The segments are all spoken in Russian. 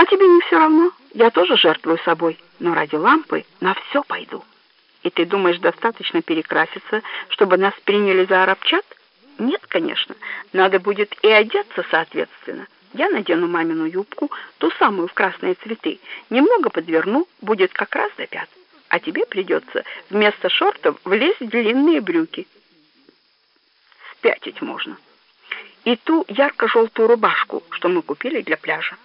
А тебе не все равно? Я тоже жертвую собой, но ради лампы на все пойду. И ты думаешь, достаточно перекраситься, чтобы нас приняли за арабчат? Нет, конечно. Надо будет и одеться соответственно. Я надену мамину юбку, ту самую в красные цветы, немного подверну, будет как раз до пят. А тебе придется вместо шортов влезть в длинные брюки. Спятить можно. И ту ярко-желтую рубашку, что мы купили для пляжа.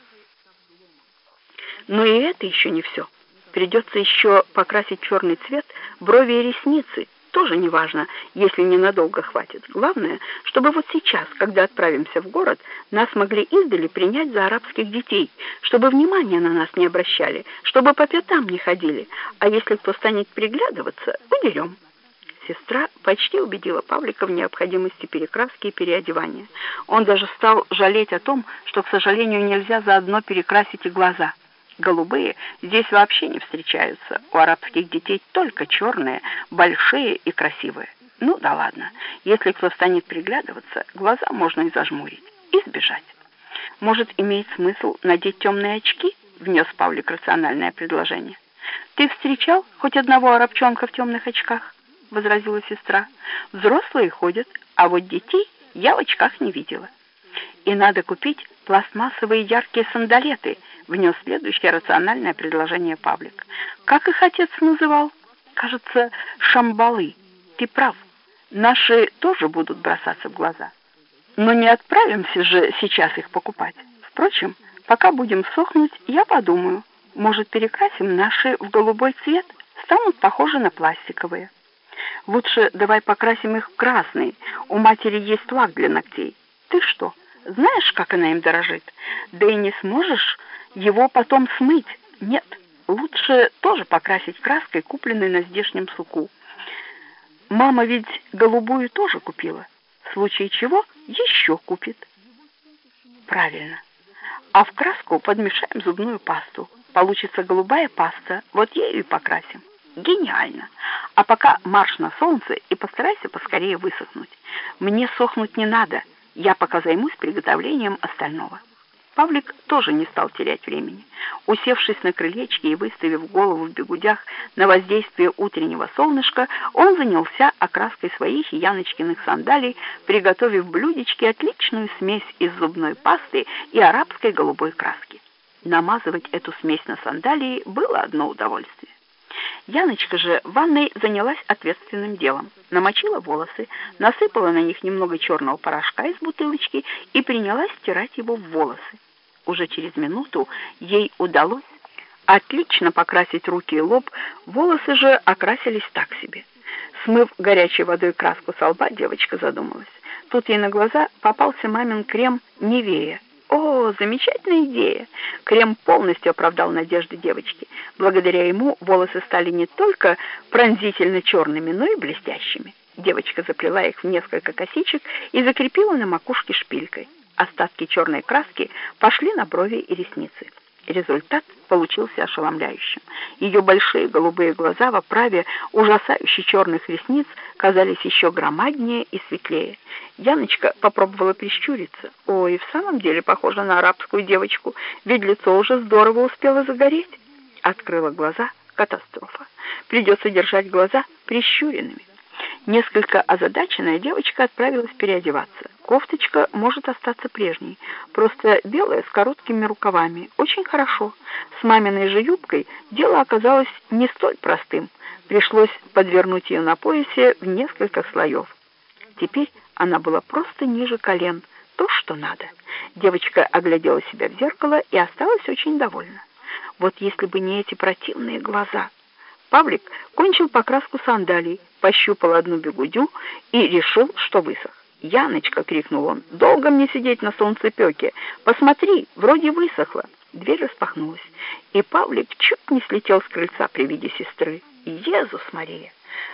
Но и это еще не все. Придется еще покрасить черный цвет брови и ресницы, тоже не важно, если ненадолго хватит. Главное, чтобы вот сейчас, когда отправимся в город, нас могли издали принять за арабских детей, чтобы внимания на нас не обращали, чтобы по пятам не ходили, а если кто станет приглядываться, удерем. Сестра почти убедила Павлика в необходимости перекраски и переодевания. Он даже стал жалеть о том, что, к сожалению, нельзя заодно перекрасить и глаза – Голубые здесь вообще не встречаются. У арабских детей только черные, большие и красивые. Ну да ладно, если кто станет приглядываться, глаза можно и зажмурить, и сбежать. Может, имеет смысл надеть темные очки? Внес Павлик рациональное предложение. Ты встречал хоть одного арабчонка в темных очках? Возразила сестра. Взрослые ходят, а вот детей я в очках не видела. И надо купить пластмассовые яркие сандалеты — внес следующее рациональное предложение Павлик. Как их отец называл? Кажется, шамбалы. Ты прав. Наши тоже будут бросаться в глаза. Но не отправимся же сейчас их покупать. Впрочем, пока будем сохнуть, я подумаю, может, перекрасим наши в голубой цвет, станут похожи на пластиковые. Лучше давай покрасим их в красный. У матери есть лак для ногтей. Ты что, знаешь, как она им дорожит? Да и не сможешь его потом смыть. Нет, лучше тоже покрасить краской, купленной на здешнем суку. Мама ведь голубую тоже купила, в случае чего еще купит. Правильно. А в краску подмешаем зубную пасту. Получится голубая паста, вот ею и покрасим. Гениально. А пока марш на солнце и постарайся поскорее высохнуть. Мне сохнуть не надо, я пока займусь приготовлением остального. Павлик тоже не стал терять времени. Усевшись на крылечке и выставив голову в бегудях на воздействие утреннего солнышка, он занялся окраской своих Яночкиных сандалий, приготовив блюдечке отличную смесь из зубной пасты и арабской голубой краски. Намазывать эту смесь на сандалии было одно удовольствие. Яночка же в ванной занялась ответственным делом. Намочила волосы, насыпала на них немного черного порошка из бутылочки и принялась стирать его в волосы. Уже через минуту ей удалось отлично покрасить руки и лоб, волосы же окрасились так себе. Смыв горячей водой краску со лба, девочка задумалась. Тут ей на глаза попался мамин крем «Невея». Замечательная идея! Крем полностью оправдал надежды девочки. Благодаря ему волосы стали не только пронзительно черными, но и блестящими. Девочка заплела их в несколько косичек и закрепила на макушке шпилькой. Остатки черной краски пошли на брови и ресницы. Результат получился ошеломляющим. Ее большие голубые глаза в оправе ужасающе черных ресниц казались еще громаднее и светлее. Яночка попробовала прищуриться. Ой, в самом деле похожа на арабскую девочку, ведь лицо уже здорово успело загореть. Открыла глаза. Катастрофа. Придется держать глаза прищуренными. Несколько озадаченная девочка отправилась переодеваться. Кофточка может остаться прежней, просто белая с короткими рукавами. Очень хорошо. С маминой же юбкой дело оказалось не столь простым. Пришлось подвернуть ее на поясе в несколько слоев. Теперь она была просто ниже колен, то, что надо. Девочка оглядела себя в зеркало и осталась очень довольна. Вот если бы не эти противные глаза. Павлик кончил покраску сандалий, пощупал одну бегудю и решил, что высох. «Яночка!» — крикнул он. «Долго мне сидеть на солнцепеке? Посмотри, вроде высохло!» Дверь распахнулась, и Павлик чуть не слетел с крыльца при виде сестры. «Езус Мария!»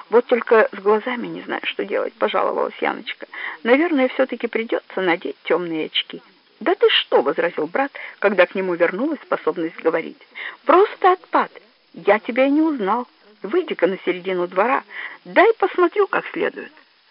«Вот только с глазами не знаю, что делать», — пожаловалась Яночка. «Наверное, все-таки придется надеть темные очки». «Да ты что!» — возразил брат, когда к нему вернулась способность говорить. «Просто отпад. Я тебя и не узнал. Выйди-ка на середину двора, дай посмотрю как следует».